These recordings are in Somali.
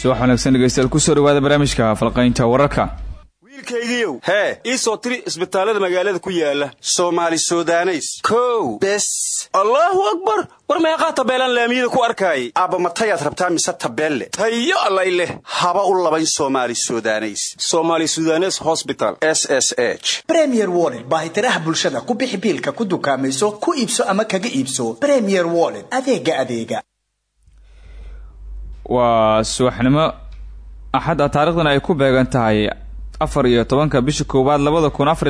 subax wanaagsan dhegeystayaal ku soo dhawaada barnaamijka falqaynta wararka. Wiilkaygiiow hee ii soo tiri isbitaallada magaalada ku yaalla soomaali sudaneys. Kow bes. Allaahu akbar! War meeqaa tabeelaan laamiyada ku arkaayay? Aabba matayaad rabtaa mise tabeelle? Tayo allay leh. Haba u labayn somaali sudaneys. Somaali sudanes hosbital s s h. Bremier woled baahitiraha bulshada. Ku bixi biilka ku dukaamayso ku iibso ama kaga iibso. Bremier woled adeega adeega waa subaxnimo. Axad a taarikhdan ay ku beegan tahay afar iyo tobanka bisha koowaad labada kun afar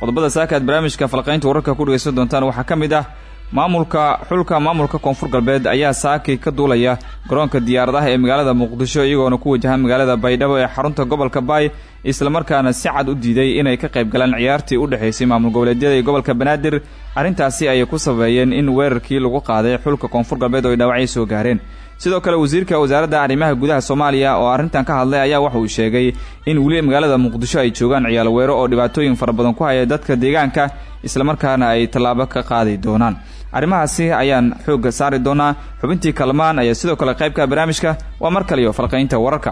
qodobada saakaad barnaamijka falqaynta wararka ku dhegeysan doontaan waxaa ka mid ah maamulka xulka maamulka koonfur galbeed ayaa saaki ka duulaya garoonka diyaaradaha ee magaalada muqdisho iyagoona ku wajahan magaalada baydhabo ee xarunta gobolka baay islamarkaana si cad u diiday inay ka qayb galaan ciyaartii u dhexaysay maamul goboleedyada iyo gobolka banaadir. Arrintaasi ayay ku sabeeyeen in weerarkii lagu qaaday xulka koonfur galbeed oo ay dhaawacyo soo gaareen sidoo kale wasiirka wasaaradda arrimaha gudaha soomaaliya oo arrintan ka hadlay ayaa waxa uu sheegay in weli magaalada muqdisho ay joogaan ciyaal weero oo dhibaatooyin fara badan ku haya dadka deegaanka islamarkaana ay tallaabo ka qaadi doonaan. Arrimahaasi ayaan xoogga saari doonaa. Xubintii kalmaan ayaa sidoo kale qaybka barnaamijka. Waa mar kaliyo falqaynta wararka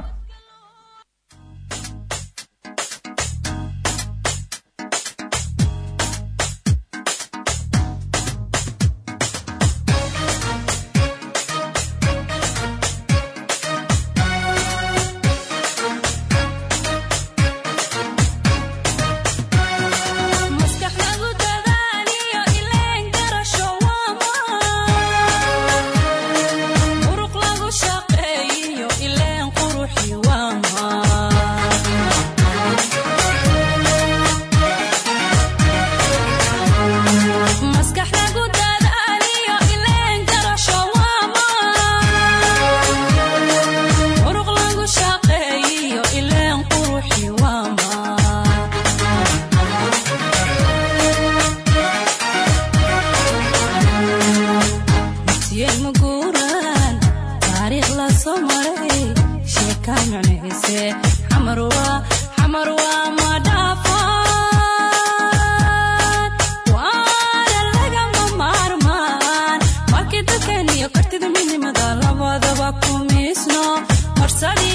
kanyonese xamarwa xamarwa madhaafaa markidakaniyo kartida midnimada labadaba kumiisno marsadi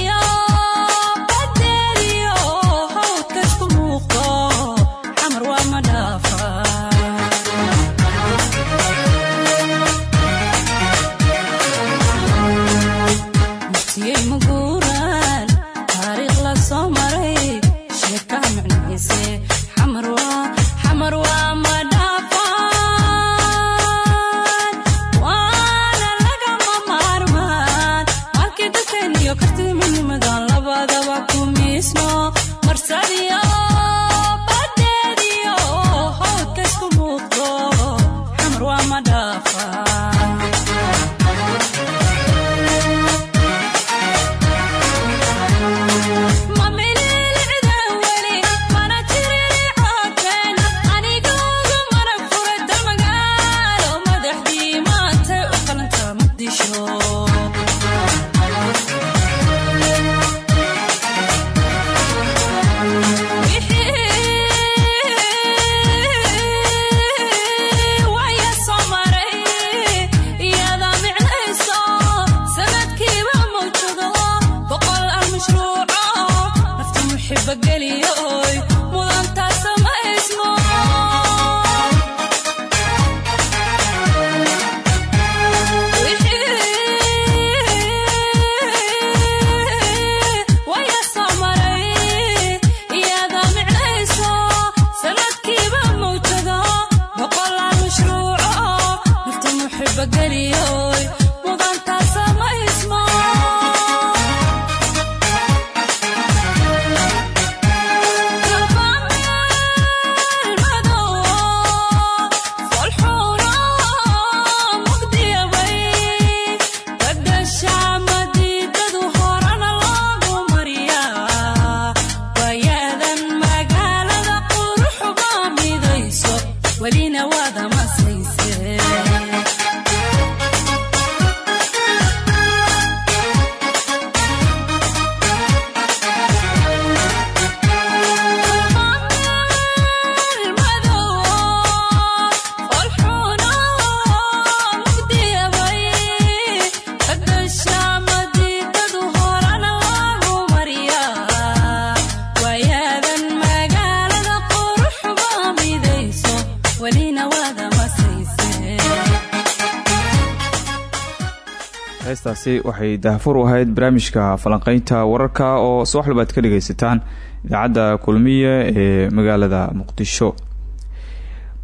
heestaasi waxay daahfur u ahayd barnaamijka falanqeynta wararka oo subax walba ka dhageysataan idaacadda kulmiye ee magaalada muqdisho.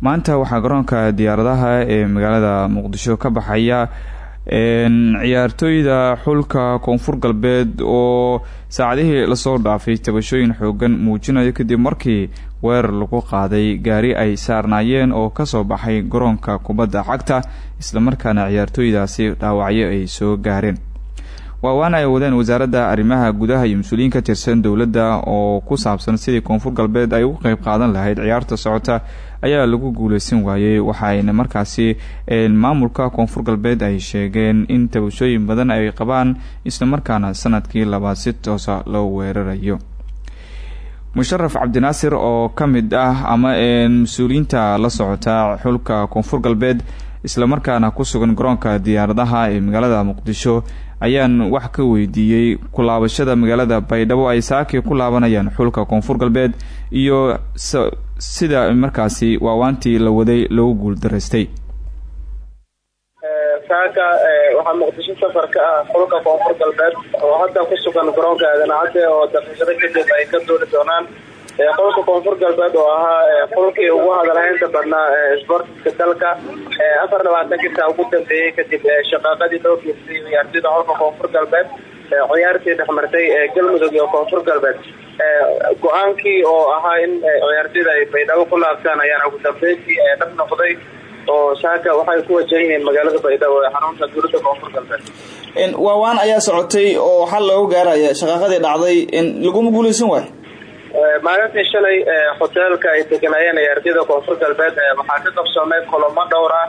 Maanta waxaa garoonka diyaaradaha ee magaalada muqdisho ka baxaya ciyaartooyda xulka koonfur galbeed oo saacadihii la soo dhaafay tabashooyin xoogan muujinayo kadib markii weerar lagu qaaday gaari ay saarnaayeen oo ka soo baxay garoonka kubadda cagta islamarkaana ciyaartooydaasi dhaawacyo ay soo gaareen. Waawaan ay wadeen wasaaradda arrimaha gudaha iyo mas'uuliyiin ka tirsan dowladda oo ku saabsan sidii koonfur galbeed ay uga qeyb qaadan lahayd ciyaarta socota ayaa lagu guuleysan waayey. Waxaayna markaasi maamulka koonfur galbeed ay sheegeen in tabashooyin badan ay qabaan islamarkaana sannadkii labaad si toosa loo weerarayo. Musharaf cabdinaasir oo ka mid ah ama mas'uuliyiinta la socota xulka koonfur galbeed islamarkaana ku sugan garoonka diyaaradaha ee magaalada muqdisho ayaan wax ka weydiiyey kulaabashada magaalada baydhabo. Ay saakii ku laabanayaan xulka koonfur galbeed iyo sida markaasi waawaantii la waday loogu guuldaraystay saaka waxaa muqdisho safar ka ah xulka koonfur galbeed. Oo hadda ku sugan garoonka aadanacade oo daqiiqado kadib ay ka duuli doonaan. Xulka koonfur galbeed oo ahaa xulkii ugu hadalhaynta badnaa sportiska dalka. Afar labaatankii saa ugu dambeeyey kadib shaqaaqadii loo geystay ciyaartooyda xulka koonfur galbeed ciyaartii dhexmartay galmudug iyo koonfur galbeed. Go'aankii oo ahaa in ciyaartooyda ay baydhabo ku laabtaan ayaana ugu dambeyntii dhab noqday oo saaka waxay ku wajahan yihiin magaalada baydhabo ee xarunta dowladda koonfur galbeed. Waawaan ayaa socotay oo xal looga gaaraya shaqaaqadii dhacday laguma guuleysan waayo maalintii shalay hoteelka ay deganaayeen ciyaartooyda koonfur galbeed waxaa ka qabsoomay kulamo dhowr ah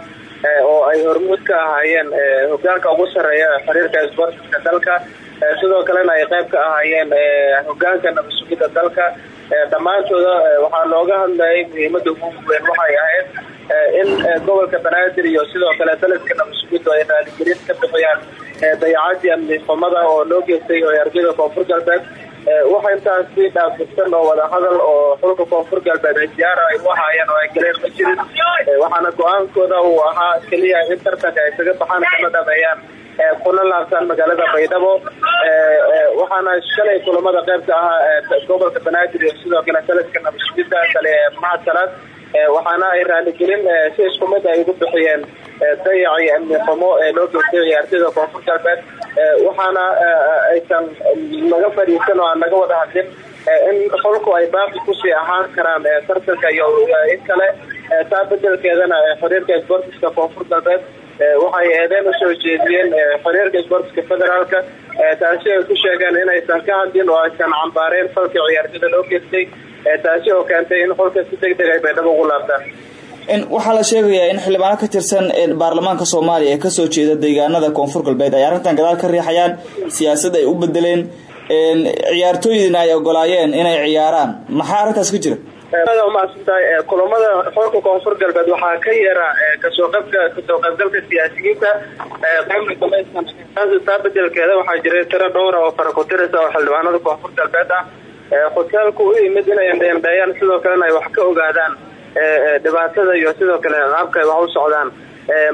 oo ay hormuud ka ahaayeen hogaanka ugu sareeya xiriirka sportiska dalka sidoo kalena ay qayb ka ahaayeen hogaanka nabadsugida dalka. Dhammaantooda waxaa looga hadlayay muhiimada ugu weyn waxay ahayd in gobolka banaadir iyo sidoo kale daladka nabadsugida ay raaligelin ka bixiyaan dayacadii amni xumada oo loo geystay ciyaartooyda koonfur galbeed. Waxa intaasi dhaafirsan oo wadahadal oo xulka koonfur galbeed ay diyaara ay u ahaayeen oo ay galeen ma jirin. Waxaana go'aankooda uu ahaa keliya in tartanka ay isaga baxaan kana dhameeyaan kuna laabtaan magaalada baydhabo waxaana shalay kulamada qeybka ahaa gobolka banaadir iyo sidoo kale daladka nabadsugida kale salaad waxaana ay raaligelin si isku mid ay ugu bixiyeen dayacii amni xumo ee loo geystay ciyaartooyda koonfur galbeed waxaana aysan naga fadhiisan oo aan naga wada hadlin in xulku ay baaqi ku sii ahaan karaan tartanka iyo in kale taa bedelkeedana xiriirka sportiska koonfur galbeed waxay eedeen u soo jeediyeen xiriirka sportiska federaalka. Taasi ay ku sheegeen inaysan ka hadlin oo aysan cambaareen falkii ciyaartooyda loo geystay taasi oo keentay in xulka si deg deg ay baydhabo ugu laabtaan. Waxaa la sheegayaa in xildhibaano ka tirsan baarlamaanka soomaaliya ee ka soo jeeda deegaanada koonfur galbeed ay arrintan gadaal ka riixayaan siyaasad ay u bedeleen ciyaartooydiina ay ogolaayeen inay ciyaaraan. Maxaa arrintaas ka jira umaasantahay kulamada xulka koonfur galbeed waxaa ka yeera ka soo qabka ka soo qaybgalka siyaasiyiinta taa bedelkeeda waxaa jiray tiro dhowra oo farakutirisa oo xildhibaanada koonfur galbeed ah. Hoteelku u yimid inay endheendheeyaan sidoo kalena ay wax ka ogaadaan dhibaatada iyo sidoo kale qaabka ay wax u socdaan.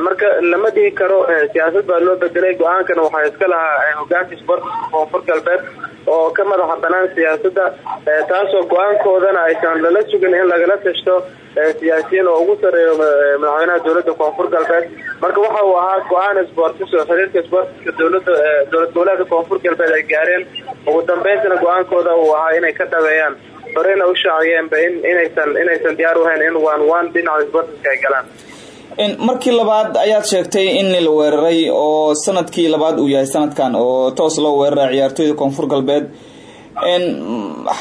Marka lama dhihi karo siyaasad baa loo bedelay go'aankana waxaa iska lahaa hogaanka sportiska koonfur galbeed oo ka madaxa banaan siyaasada taasoo go'aankoodana aysan lala sugin in lagala tashto siyaasiyiin oo ugu sareeyo madaxweynaha dowladda koonfur galbeed. Marka waxa uu ahaa go'aan sportis oo xiriirka sportiska dowladda dowlad goboleedka koonfur galbeed ay gaareen. Ugu dambeyntina go'aankooda uu ahaa inay ka dhabeeyaan horeyna u in inaysan inaysan diyaar uhayn in waan waan dhinaca sportiska ay galaan markii labaad ayaad sheegtay in la weeraray oo sannadkii labaad uu yahay sanadkan oo toos loo weeraray ciyaartooyda koonfur galbeed.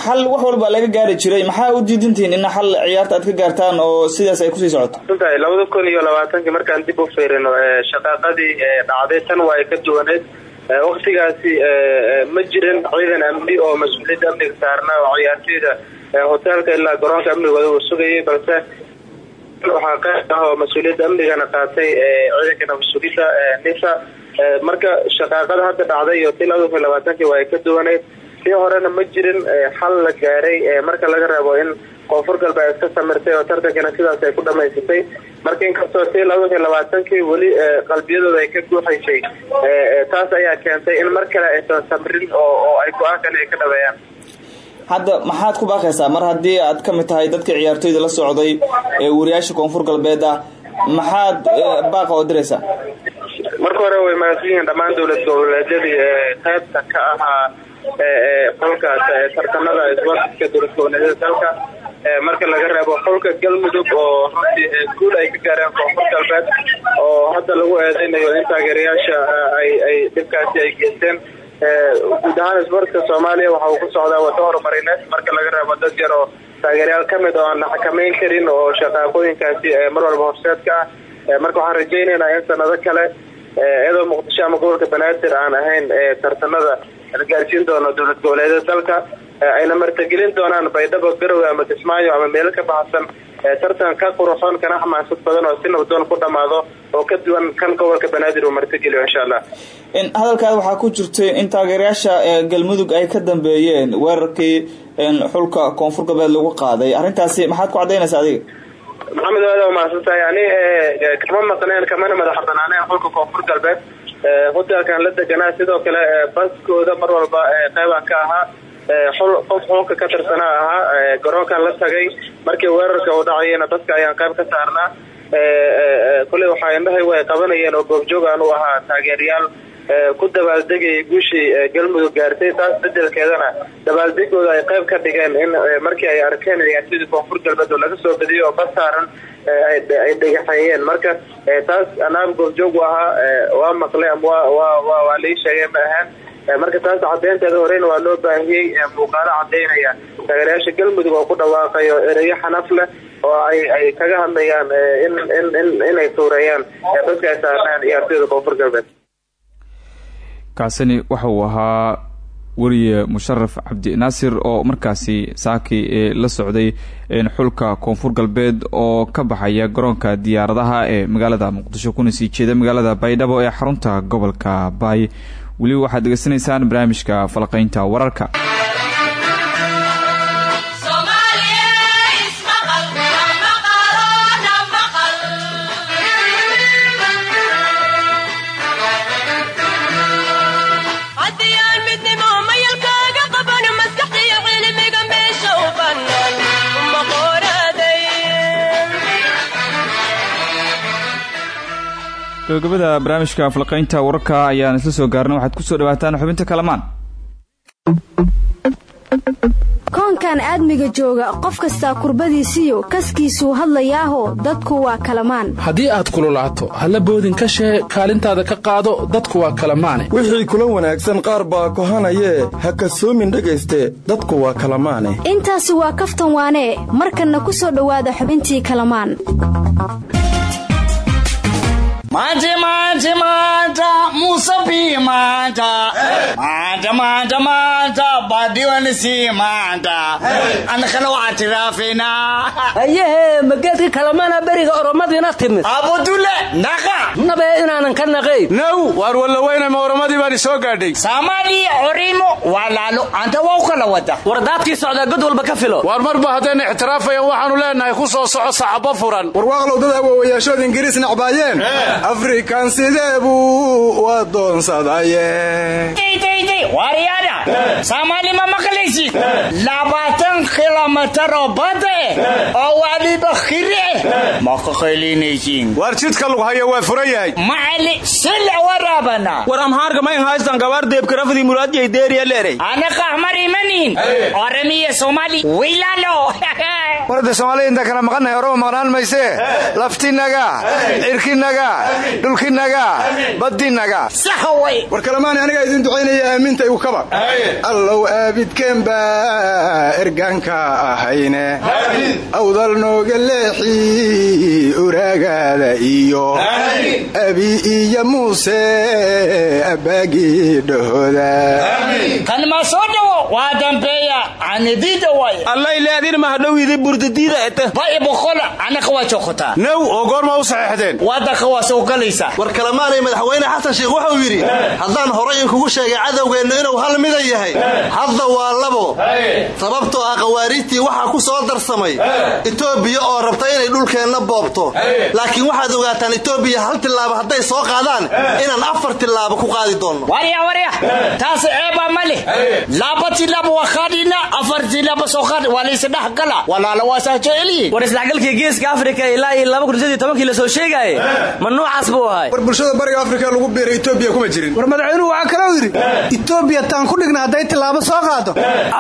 Xal wax walba laga gaari jiray. Maxaa u diidantihiin in xal ciyaarta aad ka gaartaan oo sidaas ay ku sii socoto? Runtahay labada kun iyo labaatankii markaan dib u fiirino shaqaaqadii dhacday tan waa ay ka duwaneyd. Waktigaasi ma jirin ciidan amni oo mas'uuliyadda amniga saarna oo ciyaartooyda hoteelka ilaa garoonka amnigooda uu sugayay balse waxaa qayb ah oo mas'uuliyadda amnigana qaatay ciidanka nabadsugidda nisa. Marka shaqaaqada hadda dhacday iyo kun iyo labaatankii waa ay ka duwaneyd tii horena ma jirin xal la gaaray marka laga reebo in koonfur galbeed iska samirtay oo tartankana sidaas ay ku dhamaysatay marka inkastoo si laba iyo labaatankii weli qalbiyadooda ay ka guuxaysay taas ayaa keentay in mar kale aysan samrin oo ay go'aankan ka dhabeeyaan hadda maxaad ku baaqaysaa? Mar haddii aad ka mid tahay dadkii ciyaartoyda la socday ee wariyaasha koonfur galbeed ah maxaad baaqa oo diraysaa? Marka hore way mahadsan yihiin dhammaan dowlad goboleedyadii qaybta ka ahaa xulka tartamada isboortiska dowlad goboleedyada dalka marka laga reebo xulka galmudug oo runtii ay ka gaareen koonfur galbeed oo hadda lagu eedeynayo in taageerayaasha ay dhibkaasi ay geysteen guud ahaan isboortka soomaaliya waxa uu ku socdaa wado horumarineed marka laga reebo dad yar oo taageerayaal ka mid oo aan la xakameyn karin oo shaqaaqooyinkaasi mar walba horseedka ah marka waxaan rajaynaynaa in sanado kale iyadoo muqdisho ama gobolka banaadir aan ahayn tartanada la gaarsiin doono dowlad goboleedyada dalka ayna martagelin doonaan baydhabo garowe ama kismaayo ama meelo ka baxsan tartan ka quruxoon kana xamaasad badan oo si nabdoon ku dhamaado oo ka duwan kan gobolka banaadir uu martigeliyo insha allah. Hadalkaada waxaa ku jirtay in taageerayaasha galmudug ay ka dambeeyeen weerarkii xulka koonfur galbeed lagu qaaday. Arrintaasi maxaad ku cadaynaysaa adiga? Maxamed aad waa mahadsantahay ani kama maqneen kamana madaxa banaaneen xulka koonfur galbeed. Hotelkan la deganaa sidoo kale baskooda mar walba qeybaan ka ahaa qof xulka ka tirsanaa ahaa garoonkan la tagay. Markii weerarka uu dhacayena baska ayaan qayb ka saarnaa. Kuley waxaa indhahay way qabanayeen oo goobjoog aan u ahaa taageerayaal. Ku dabaaldegayay guushii galmudug gaartay. Taas bedelkeedana dabaaldegooda ay qayb ka dhigeen in markii ay arkeen ciyaartooydii koonfur galbeed oo laga soo badiyay oo bas saaran ay dhagaxeeyeen marka taas anaab goobjoog u ahaa. Waa maqlay ama waa lai sheegay ma ahaan marka taas cadeynteeda horeyna waa loo baahiyey muuqaalo cadeynaya taageerayaasha galmudug oo ku dhawaaqayo ereyo xanaf leh oo ay ay kaga hadlayaan inay tuureeyaan dadka ay saarnaan ciyaartooyda koonfur galbeed. Kaasini waxa uu ahaa weriye musharaf cabdi naasir oo markaasi saaki la socday xulka koonfur galbeed oo ka baxaya garoonka diyaaradaha ee magaalada muqdisho kuna sii jeeda magaalada baydhabo ee xarunta gobolka baay weliba waxaad degeysanaysaan barnaamijka falaqeynta wararka gabagabada barnaamijka falqeynta wararka ayaan isla soo gaarnay waxaad ku soo dhawaataan xubinta kalamaan. Koonkan aadmiga jooga qof kastaa kurbadiisiyo kaskiisuu hadlayaaho dadku waa kalamaan. Haddii aad kululaato halla boodin ka shee kaalintaada ka qaado dadku waa kalamaane. Wixii kula wanaagsan qaar baa kohanayee ha kasoomin dhegayste dadku waa kalamaane. Intaasi waa kaftan waanee markanna ku soo dhowaada xubintii kalamaan Manta manta manta Musa bi manta manta manta manta badiwan si manta an kala watirafina ayehe mageedka kalamana beriga oromadina timid abudule naqa nabe inaanan ka naqay naw waar walla weynama oromadii baan soo gaadhay samadi orimo walaalo anta waa kala wada war daadkii socdaa god walba ka filo. Waar marba haddayna ixtiraafayaan waxaanu leenahay ku soo soco sacabo furan. Warwaaqlow dad awoowayaashood ingiriis nacbaayeen afrikan sidee buu u adoonsadaye soomaali ma maqlaysid labaatan kilomitar oo bada oo waliba khire ma ka qaylinaysiin waar jidka lagu hayo waa furan yahay. Macali sila waraabana war amhaarka mayn haystan gabaar deebkarafdii muraadiyay deeriya leeray. Ana qahmar imanin oramiya soomaali wiilalo. Warda soomaaliya inta kala maqannahay oraba maqnaan maysee laftinaga cirkinaga dhulkinaga badinaga war kalamaani anigaa idin ducaynaya aaminta igu kaba. Allow aabidkeen baa ergaanka ahayne. Awdal nooga leexi uraagaada iyo. Abi iyo muuse abbaagii dhahooda kan ma soo dhawo? Waa dambeeya anidida waay allay leadin mahadhowidi burdadiida now oo goorma u saxeexdeen war kalemaanay madaxweyne xasan sheikh wuxuu yidhi haddaan horay inkugu sheegay cadowgeennu inuu hal mida yahay. Hadda waa labo. Sababtoo ah khawaariijtii waxaa ku soo darsamay etoobiya oo rabta inay dhulkeenna boobto. Laakiin waxaad ogaataan etoobiya hal tillaabo hadday soo qaadaan inaan afar tillaabo ku qaadi doonno ma qaadina afar tilaabo soo qaad waa laysdhex gala walaala waa saa jecelyihin war isdhexgalkii geeska afrika ilaa iyo laba kun saddeed tobankii la soo sheegaaye ma nuucaas buu ahay. War bulshada bariga afrika lagu biiray etoobiya kuma jirin. War madaxweynuhu waxaa kaloo yidhi etoobiya taan ku dhigna hadday tillaabo soo qaado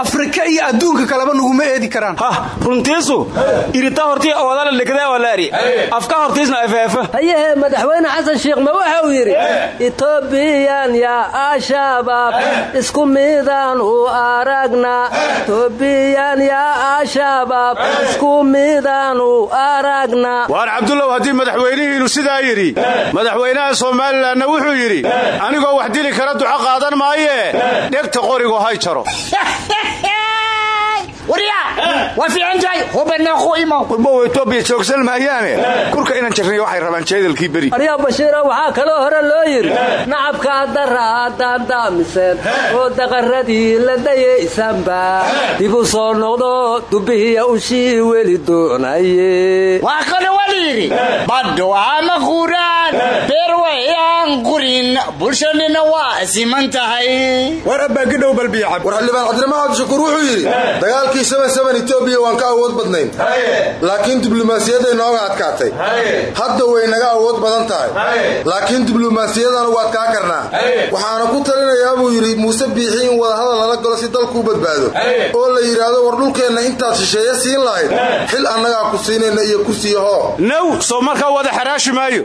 afrika iyo adduunka kaleba naguma eedi karaan. Hah runtiisu iritaa hortii oodala dhigdee oo laari afka hortiisna efeefe hayehe madaxweyne xasan sheikh ma waxa uu yidhi etoobiyan yaa al-shabaab isku midaan u aragna etoobiyan yaa al-shabaab isku midaan u aragna. Waar cabdullow haddii madaxweynihiinu sidaa yidhi madaxweynaha somalilanna wuxuu yidhi anigoo wax dili kara duco qaadan maayee dhegta qorigo hay jaro waa fiican tahay? Hubanaqu imo warbow etoobiya joogsan maayaane. Kurka inaan jirnay waxay rabaan jeedalkii beri. Aryaa bashiiro waxaa kaloo hore loo yidhi nacabka dara haddaan daamiseen oo daqaradii la dayaysanba dib u soo noqdo dubihiya ushii weli doonaye waa kale waa layidhi baddo ama quraan beer wayaan qurin bulshadina waa siman tahay. War abbaagidhow balbiyacab war xildhibaan cabdiramaan cabdishakuur wuxuu yidhi dagaalkii etoobiya waan ka awood badnayn. Laakiin diblomaasiyadday nooga adkaatay. Hadda way naga awood badan tahay. Laakiin diblomaasiyadana waad kaa karnaa. Waxaana ku talinayaa buu yidhi muuse biixi in wadahadal lala galo si dalkuu badbaado. Oo la yidhaahdo war dhulkeenna intaad shisheeye siin lahayd. Xil annagaa ku siinayna iyo kursiyahoo now soo markaa wada xaraashi maayo.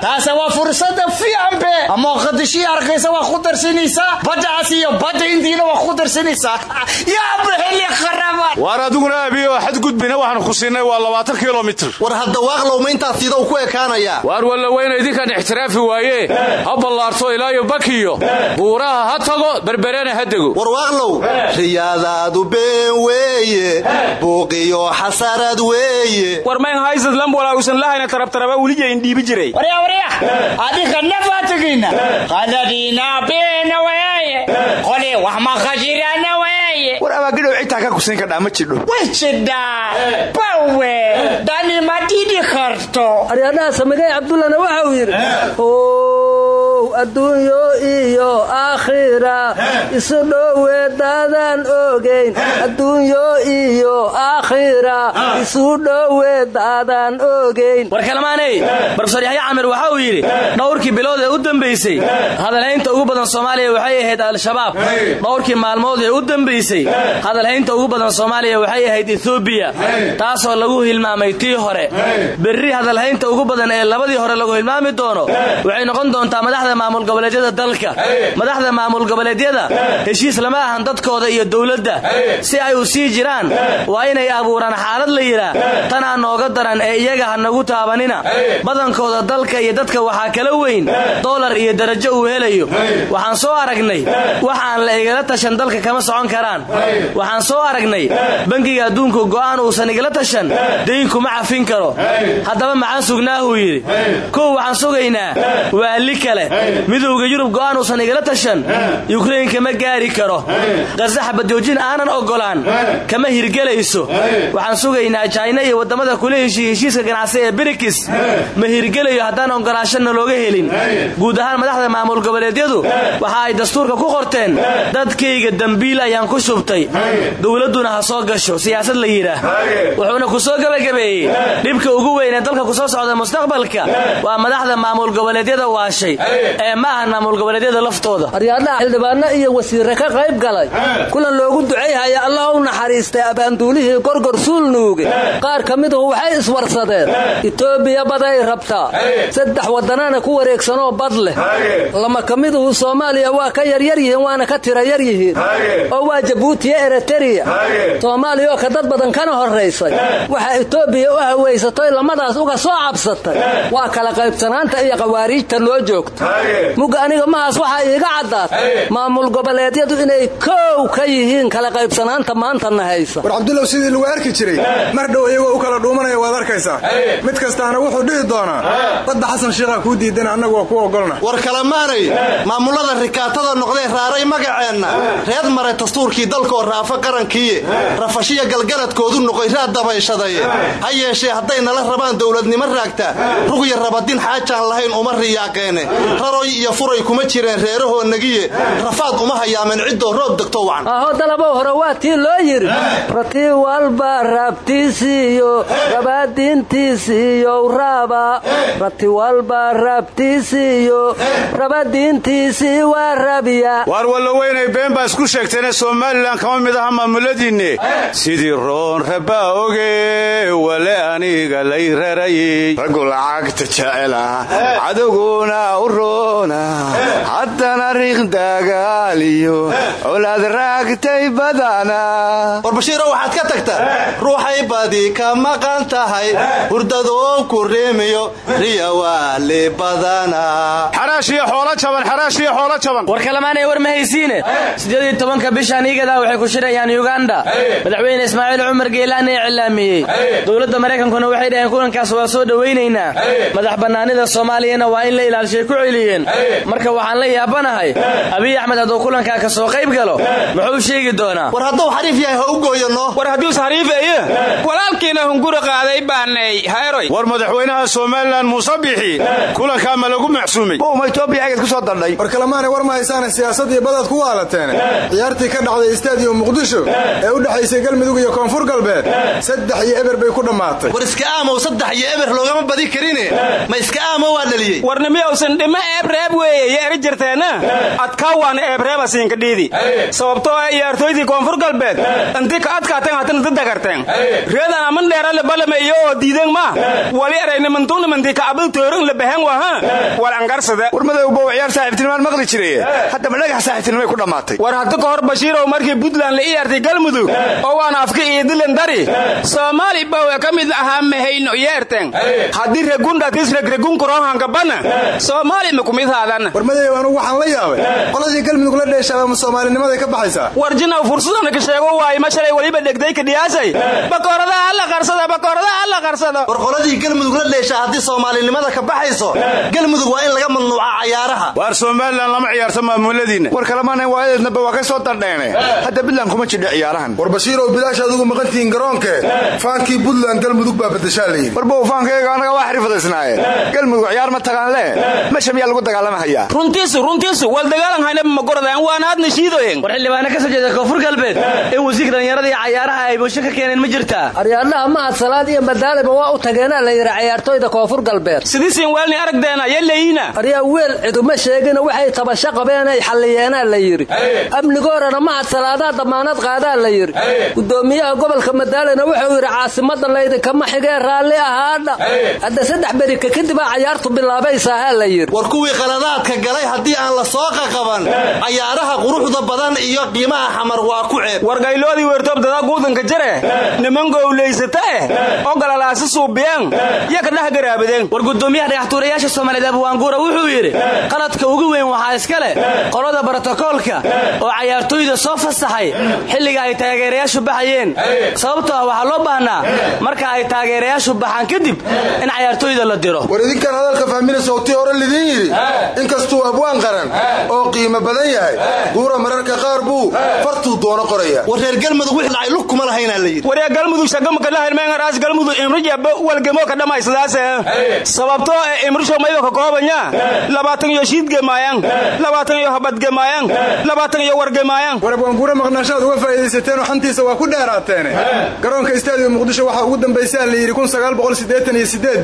Taase waa fursada fiicanbe ama qadishii arkaysa waa ku darsanaysaa baddaas iyo badda indiina waa ku qaraban waar adiguna abiyo xadgudbina waxaan ku siinay waa labaatan kilomitr war hadda waaqlowma intaas sida u ku ekaanayaa waar walla weyna idinkaan ixtiraafi waaye? Ha ballaarto ilaayo bakiyo. Buuraha ha tago berberena ha dego. War waaqlow riyaadaadu been weeye. Buuqiyo xasarad weeye. War mayn haysad lambola usan lahayna tarabtaraba welijayn dhiibi jiray. Warya warya. Adinka nafaa tegayna. Qadadiina beena weeye. Qole wax maqashirana weeye war abaagidhow citaa ka kusiin kadhaa ma jidho way jidhaa bawe dani ma didi karto aryadhaha samigay cabdullana waxa uu yidhi ow adduunyo iyo aakhira. Isu daadaan ogayn adduunyo iyo aakhira. Isu dhowe daadaan ogayn war kalamaaney barofesor yaxya camir waxa uu yidhi dhowrkii bilood ee u dambaysay hadalhaynta ugu badan soomaaliya waxay ahayd al-shabaab. Dhowrkii maalmood ee u dambaysay hadalhaynta ugu badan soomaaliya waxay ahayd etoobiya taasoo lagu hilmaamay tii hore. Berri hadalhaynta ugu badan ee labadii hore lagu hilmaami doono waxay noqon doontaa madaxda maamul goboleedyada dalka madaxda maamul goboleedyada heshiis lama ahan dadkooda iyo dowladda. Si ay u sii jiraan waa inay abuuraan xaalad la yidhaa tanaa nooga daran ee iyaga ha nagu taabanina. Badankooda dalka iyo dadka waxaa kala weyn dolar iyo darajo uu helayo. Waxaan soo aragnay wax aan la igala tashan dalka kama socon karaan. Waxaan soo aragnay bangiga adduunku go'aan uusan igala tashan daynkuma cafin karo. Haddaba maxaan sugnaahuu yidhi. Kow waxaan sugaynaa waali kale midowga yurub go'aan uusan igala tashan yukrain kama gaari karo. Qarse xabadoojin aanan oggolaan. Kama hirgelayso. Waxaan sugaynaa jayna iyo waddamada kula heshiiya heshiiska ganacsi ee birikis. Ma hirgelayo haddaan oggolaashana looga helin. Guud ahaan madaxda maamul goboleedyadu waxa ay dastuurka ku qorteen dadkayga dembiil ayaan ku shubtay. Dowladduna ha soo gasho siyaasad la yidhaah. Wuxuuna ku soo gebagabeeyey. Dhibka ugu weyn ee dalka ku soo socda mustaqbalka waa madaxda maamul goboleedyada waashay ee ma ahan maamul goboleedyada laftooda. Aryaadhaha xildhibaano iyo wasiirre ka qayb galay. Kulan loogu ducayhaya allah u naxariistay abaanduulihii gorgor suul nuuge. Qaar ka miduhu waxay iswarsadeen. Itoobiya baday rabtaa. Saddex waddanana ku wareegsanoo bad leh. Lama ka miduhu soomaaliya waa ka yaryar yihiin waana ka tira yar yihiin oo waa jabuutiya ereteriya. Soomaaliya oo ka dad badan kana horraysay. Waxaa itoobiya u hawaysatoy lamadaas uga soo cabsatay. Waa kala qaybsanaanta iyo qawaariijta loo joogto mugga aniga mahaas waxaa iiga caddaatay maamul goboleedyadu inay koow ka yihiin kala qaybsanaanta maantana haysa. War cabdulow sidii lagu arki jiray mar dhow iyagoo u kala dhuumanaya waad arkaysaa. Mid kastaana wuxuu dhihi doonaa badda xasan shiikha kuu diidan annagu waa ku ogolna. War kalemaanay maamullada rikaatada noqdee raaray magaceenna. Reed maray dastuurkii dalkoo raafa qarankiiye rafashiya galgaladkoodu noqoy raad dabayshadaye ha yeeshee hadday nala rabaan dowladnimo raagta. Rugya rabadin xaajaan lahayn uma riyaaqeene raroy iyo furay kuma jireen reerahoo negiye. Rafaad uma hayaameen ciddoo roob degto wacan. Aho dalabow hore waa tii loo yidhi. Rati walba raabtiisiiyo rabadiintiisiiyo raaba. Rati walba raabtiisiiyo rabadiintiisii waa rabya waar walloweynay been baa isku sheegteene somalilan kama mid aha maamuladiinne sidii roon rabbaa oge wale aniga lay rarayey raggu lacagta jecela cadowguna u roona haddana riiq dagaaliyo colaad raagtay badana. War bashiiro waxaad ka tagta. Ruuxay badi ka maqan tahay. Hurdadoo ku reemiyo riya waali badana. Xaraashiyo xoolo jaban xaraashiyo xoolo jaban. War kalamaanay war ma haysiine? Siddeed tobanka bishan iigadaa waxay ku shirayaan yuganda madaxweyne ismaaciil cumar geelaana ee cilaamiyey dowladda maraykankuna waxay dhaheen kulankaas waa soo dhowaynaynaa madax bannaanida soomaaliyana waa in la ilaalshay ku celiyeen marka waxaan la yaabanahay abiy axmed hadduu kulankaa ka soo qayb galo muxuu sheegi doonaa? War hadduu xariif yahay ha u gooyanno war hadduus xariifeeye walaalkiina hunguri qaaday baanay hayroy war madaxweynaha somalilan muuse bixi kulankaa ma lagu macsuumay bowma etoobiya agad ku soo dandhay war kalemaana war ma haysaane siyaasadii badaad ku waalateen? Ciyaartii ka dhacday istaadiyo muqdisho ee u dhexaysay galmudug iyo koonfur galbeed. Saddex iyo eber bay ku dhammaatay. War iska aamow saddex iyo eber loogama badi karine ma iska aamo waa dhaliyey. Warnimiyowsan dhimo eebreeb weeye yo eri jirteenna adkaawaan eebreeba siinkadhiidi sababtoo ah ciyaartooydii koonfur galbeed intii ka adkaateen hatana dadagarteen reedan aman dheerale balame iyo oo diideen ma wali eraynimantuunimantii kacbal toorin la baahan waha wal angarsade war madowba u ciyaar saaxiibtinimaan maqli jiray haddaba dhagax saaxiibtinimay ku dhammaatay war hadda ka hor bashiirow markii puntland la ciyaartay galmudug oo waan afka iyo dilan dari soomaali bawe ka mid ahaa mahayno yeerteen haddii regundhatis regregunkurohankabana soomaali ma war madow anugu waxaan la yaabay. Qoladii galmudug la dheeshaaba ma soomaalinimaday ka baxaysaa? War jinaw fursadana ka sheego waaye ma shalay weliba dhegday ka dhiyaasay bakooradaha alla qarsada bakooradaha alla qarsada. War qoladii galmudug la dheesha haddii soomaalinimada ka baxayso? Galmudug waa in laga mamnuuca cayaaraha. Waar somalilan lama ciyaarto maamuladiinna war kalemaana waayadeednaba waa ka soo dardheene hadda buntland kuma jidha ciyaarahan. War bashiirow bilaash adugu maqantihiin garoonkee faankii buntland galmudug baa badashaa layidhi war bow faankayga annaga waa xirfadaysnaaye galmudug ciyaar ma tagaan le meesha miyaa lagu dagaalamahayaa runtiisu runtiisu wal dagaalan haynaba ma goradaan waana aadna shiidoyen war xildhibaana ka soo jeeda koonfur galbeed in wasiirka dhallinyarada iyo cayaaraha ay bulsho ka keeneen ma jirtaa aryaadhaha mahad salaad iyo madaaliba waa u tageenaa la yidhi cayaartooyda koonfur galbeed sidiisin weelni aragdeena yallayina aryaa weel ciduma sheegina waxay tabasho qabeenay xalliyeenaa la yidhi amnigoorana mahad salaadaa damaanad qaadaa la yidhi gudoomiyaha gobolka madaalena wuxuu yidhi caasimada laydinkama xigee raalli ahaadha hadda saddex berika kadibaa cayaartu bilaabaysaahaa la yidhi kuwii qaladaadka galay haddii aan la soo qaqaban cayaaraha quruxda badan iyo qiimaha xamar waa ku ceeb. War gayloodii weertoobdada guudanka jare niman gowlaysata eh oo galalaasi suubiyeen yo ka dhex garaabadeen. War gudoomiyaha dhagaxtuurayaasha soomaaliyeed abuwaanguura wuxuu yidhi qaladka ugu weyn waxaa iska leh qolada brotokoolka oo cayaartooyda soo fasaxay xilliga ay taageerayaashu baxayeen. Sababtoo ah waxaa loo baahnaa marka ay taageerayaashu baxaan kadib in cayaartooyda la diro. War idinkaan hadalka fahminaysa tii hore lidiin yidhi inkastuu abwaan qaran oo qiimo badan yahay guura mararka qaar buu fartuu doono qoraya. War reer galmudug wixii dhacay lug kuma lahaynaa la yidhi. Waryaa galmudug shagamaka lahayn meengar aas galmudug imrijaba walgemo ka dhammaysadaase sababtoo e imrisho mayba ka koobanya labaatan iyo shiidgemaayan labaatan iyo habadgemaayan labaatan iyo wargemaayan warabwaanguura maqnaashaad uga faa'iidaysateeno xantiisa waa ku dheeraateene garoonka istaadiyo muqdisho waxaa ugu dambaysaa la yidhi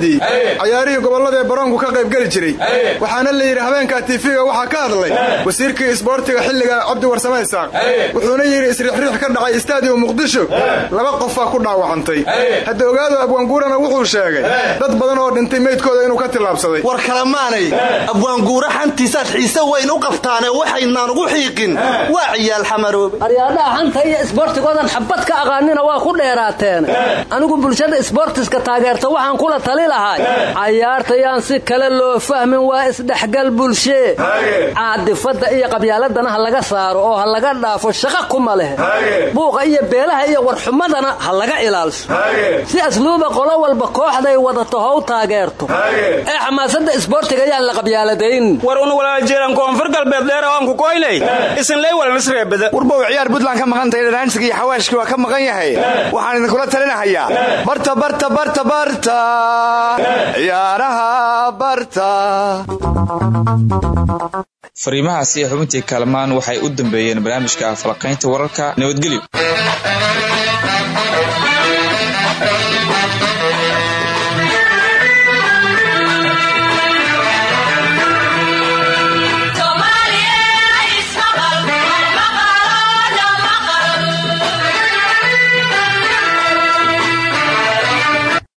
ii cayaarihii gobollada ee. Baroonku ka qaybgeli jiray waxaana la yidhi habeenkaa tiifiga waxaa ka hadlay wasiirkii isboortiga xilliga cabdi warsame isaaq wuxuuna yidhi isriixriix ka dhacay istaadiyo muqdisho. Laba qofaa ku dhaawacantay. Hadda ogaado abwaanguurana wuxuu sheegay dad badan oo dhintay meydkooda inuu ka tillaabsaday war kalemaanay abwaanguura xantiisaad xiise weyn u qabtaane waxaynaan ugu xiiqin. Waa ciyaal xamaroobe aryaadhaha xanta iyo isboortigoodan xabad ka aqaanina waa ku dheeraateen. Anigu bulshada isboortiska taageerta waxaan kula tali lahay. Cayaartayaan si kale loo fahmin waa isdhexgal bulshee caadifadda iyo qabyaaladana ha laga saaro oo ha laga dhaafo shaqa kuma leh. Buuqa iyo beelaha iyo warxumadana ha laga ilaalsho si asluuba qolo walba kooxday wadato how taageerto. Ee xamaasadda isboortiga yaan la qabyaaladayn. War un walaaljeelan koonfur galbeed dheera aan ku koynay isinley walnisreebada warbow ciyaar buntland ka maqan tahay dhanaansiga iyo xawaashkii waa ka maqan yahay. Waxaan idinkula talinahayaa. Barta barta barta barta. Ciyaaraha barta fariimahaasi xubintii kaalmaan waxay u dambeeyeen barnaamijka falaqaynta wararka nabadgelyo.